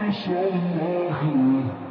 بسم الله